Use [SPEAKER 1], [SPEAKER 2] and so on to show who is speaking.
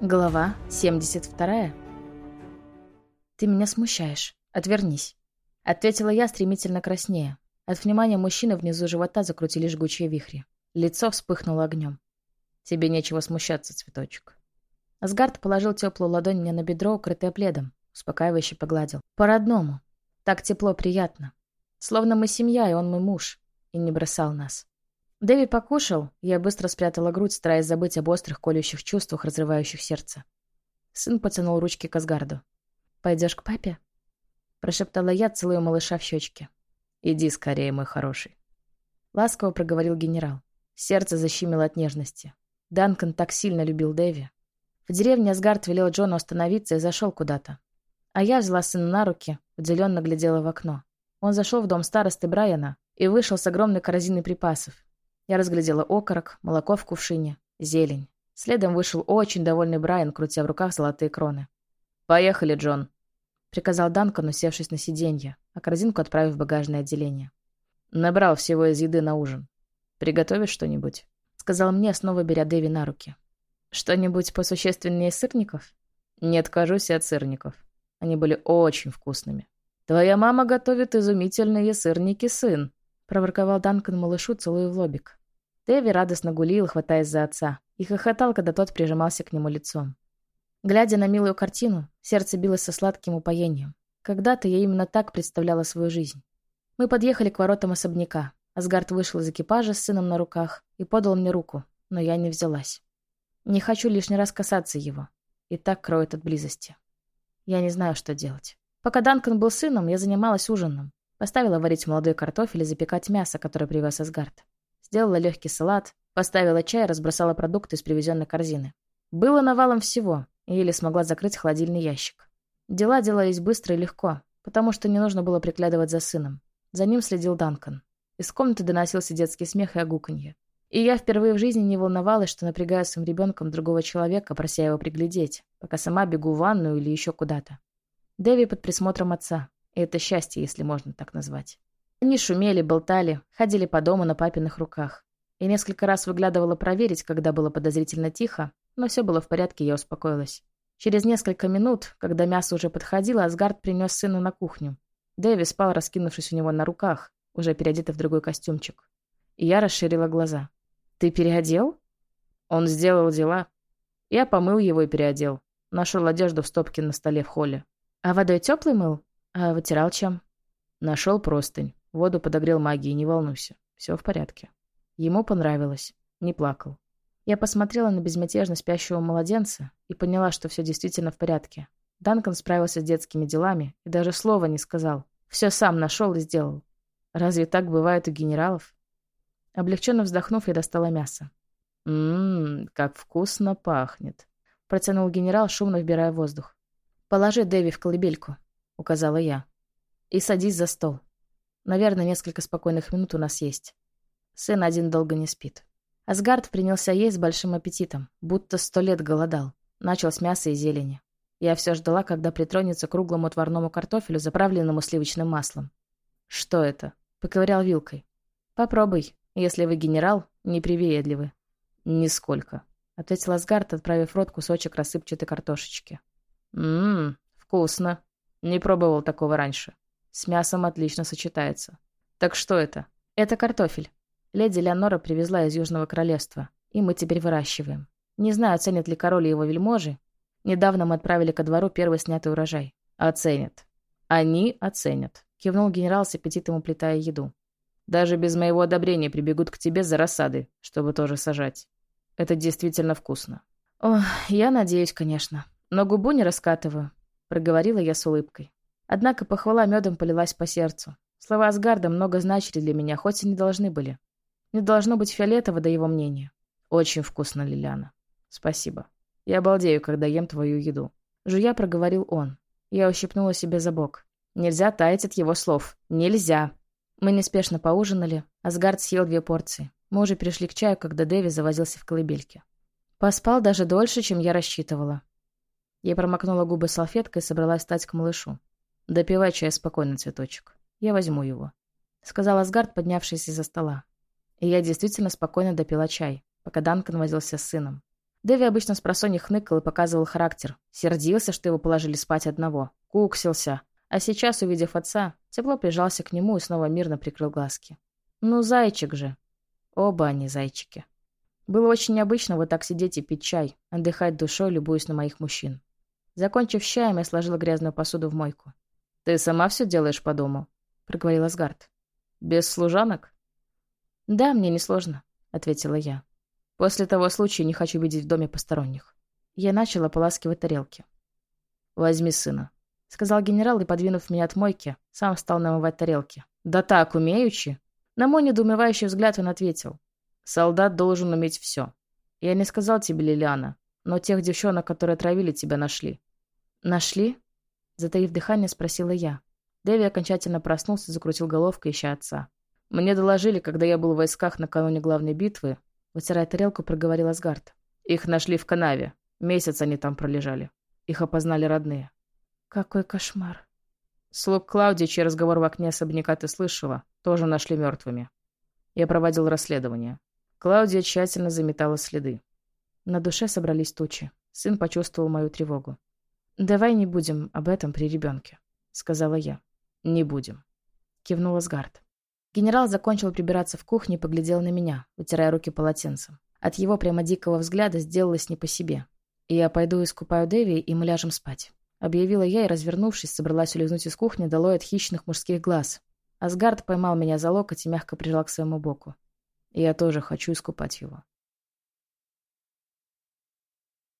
[SPEAKER 1] Глава 72. «Ты меня смущаешь. Отвернись», — ответила я стремительно краснее. От внимания мужчины внизу живота закрутили жгучие вихри. Лицо вспыхнуло огнем. «Тебе нечего смущаться, цветочек». Асгард положил теплую ладонь мне на бедро, укрытое пледом. Успокаивающе погладил. «По-родному. Так тепло, приятно. Словно мы семья, и он мой муж. И не бросал нас». Дэви покушал, я быстро спрятала грудь, стараясь забыть об острых колющих чувствах, разрывающих сердце. Сын потянул ручки к Асгарду. «Пойдешь к папе?» Прошептала я, целую малыша в щечке. «Иди скорее, мой хороший». Ласково проговорил генерал. Сердце защемило от нежности. Данкан так сильно любил Дэви. В деревне Асгард велел Джону остановиться и зашел куда-то. А я взяла сына на руки, удивленно глядела в окно. Он зашел в дом старосты Брайана и вышел с огромной корзиной припасов. Я разглядела окорок, молоко в кувшине, зелень. Следом вышел очень довольный Брайан, крутя в руках золотые кроны. «Поехали, Джон», — приказал Данкан, усевшись на сиденье, а корзинку отправив в багажное отделение. «Набрал всего из еды на ужин. Приготовишь что-нибудь?» — сказал мне, снова беря Дэви на руки. «Что-нибудь посущественнее сырников?» «Не откажусь от сырников. Они были очень вкусными». «Твоя мама готовит изумительные сырники, сын», — проворковал Данкан малышу, целуя в лобик. Дэви радостно гулил, хватаясь за отца, и хохотал, когда тот прижимался к нему лицом. Глядя на милую картину, сердце билось со сладким упоением. Когда-то я именно так представляла свою жизнь. Мы подъехали к воротам особняка. Асгард вышел из экипажа с сыном на руках и подал мне руку, но я не взялась. Не хочу лишний раз касаться его. И так кроет от близости. Я не знаю, что делать. Пока Данкан был сыном, я занималась ужином. Поставила варить молодой картофель и запекать мясо, которое привез Асгард. Сделала легкий салат, поставила чай, разбросала продукты из привезенной корзины. Было навалом всего, и еле смогла закрыть холодильный ящик. Дела делались быстро и легко, потому что не нужно было приглядывать за сыном. За ним следил Данкан. Из комнаты доносился детский смех и огуканье. И я впервые в жизни не волновалась, что напрягаю своим ребенком другого человека, прося его приглядеть, пока сама бегу в ванную или еще куда-то. Дэви под присмотром отца. И это счастье, если можно так назвать. Они шумели, болтали, ходили по дому на папиных руках. Я несколько раз выглядывала проверить, когда было подозрительно тихо, но все было в порядке, я успокоилась. Через несколько минут, когда мясо уже подходило, Асгард принес сына на кухню. Дэви спал, раскинувшись у него на руках, уже переодетый в другой костюмчик. И я расширила глаза. «Ты переодел?» Он сделал дела. Я помыл его и переодел. Нашел одежду в стопке на столе в холле. «А водой теплый мыл? А вытирал чем?» Нашел простынь. Воду подогрел магией, не волнуйся. Все в порядке. Ему понравилось. Не плакал. Я посмотрела на безмятежно спящего младенца и поняла, что все действительно в порядке. Данкан справился с детскими делами и даже слова не сказал. Все сам нашел и сделал. Разве так бывает у генералов? Облегченно вздохнув, я достала мясо. «Ммм, как вкусно пахнет», — протянул генерал, шумно вбирая воздух. «Положи Дэви в колыбельку», — указала я. «И садись за стол». Наверное, несколько спокойных минут у нас есть. Сын один долго не спит. Асгард принялся есть с большим аппетитом, будто сто лет голодал. Начал с мяса и зелени. Я все ждала, когда притронется к круглому отварному картофелю, заправленному сливочным маслом. «Что это?» — поковырял вилкой. «Попробуй, если вы генерал, непривередливы». «Нисколько», — ответил Асгард, отправив в рот кусочек рассыпчатой картошечки. «Ммм, вкусно. Не пробовал такого раньше». С мясом отлично сочетается. Так что это? Это картофель. Леди Леонора привезла из Южного Королевства, и мы теперь выращиваем. Не знаю, оценят ли король и его вельможи. Недавно мы отправили ко двору первый снятый урожай. Оценят. Они оценят. Кивнул генерал с аппетитом уплетая еду. Даже без моего одобрения прибегут к тебе за рассады, чтобы тоже сажать. Это действительно вкусно. О, я надеюсь, конечно. Но губу не раскатываю, проговорила я с улыбкой. Однако похвала медом полилась по сердцу. Слова Асгарда много значили для меня, хоть и не должны были. Не должно быть фиолетово до его мнения. Очень вкусно, Лилиана. Спасибо. Я обалдею, когда ем твою еду. Жуя проговорил он. Я ущипнула себе за бок. Нельзя таять от его слов. Нельзя. Мы неспешно поужинали. Асгард съел две порции. Мы уже перешли к чаю, когда Дэви завозился в колыбельке. Поспал даже дольше, чем я рассчитывала. Я промокнула губы салфеткой и собралась встать к малышу. «Допивай чай спокойно, цветочек. Я возьму его», — сказал Асгард, поднявшись из-за стола. И я действительно спокойно допила чай, пока Данкан возился с сыном. Дэви обычно с просонья хныкал и показывал характер. Сердился, что его положили спать одного. Куксился. А сейчас, увидев отца, тепло прижался к нему и снова мирно прикрыл глазки. Ну, зайчик же. Оба они зайчики. Было очень необычно вот так сидеть и пить чай, отдыхать душой, любуясь на моих мужчин. Закончив чаем, я сложила грязную посуду в мойку. «Ты сама все делаешь по дому?» — проговорил Асгард. «Без служанок?» «Да, мне несложно», — ответила я. «После того случая не хочу видеть в доме посторонних». Я начала поласкивать тарелки. «Возьми сына», — сказал генерал и, подвинув меня от мойки, сам стал намывать тарелки. «Да так, умеючи!» На мой недоумевающий взгляд он ответил. «Солдат должен уметь все. Я не сказал тебе, Лилиана, но тех девчонок, которые отравили тебя, нашли». «Нашли?» Затаив дыхание, спросила я. Дэви окончательно проснулся, закрутил головкой, ища отца. «Мне доложили, когда я был в войсках накануне главной битвы», вытирая тарелку, проговорил Асгард. «Их нашли в канаве. Месяц они там пролежали. Их опознали родные».
[SPEAKER 2] Какой кошмар.
[SPEAKER 1] Слуг Клаудии, чей разговор в окне особняка ты слышала, тоже нашли мертвыми. Я проводил расследование. Клаудия тщательно заметала следы. На душе собрались тучи. Сын почувствовал мою тревогу. «Давай не будем об этом при ребенке», — сказала я. «Не будем», — кивнул Асгард. Генерал закончил прибираться в кухне и поглядел на меня, вытирая руки полотенцем. От его прямо дикого взгляда сделалось не по себе. Я пойду искупаю Дэви, и мы ляжем спать. Объявила я и, развернувшись, собралась улизнуть из кухни, долой от хищных мужских глаз. Асгард поймал меня за локоть и мягко прижал к своему боку. Я тоже хочу искупать его.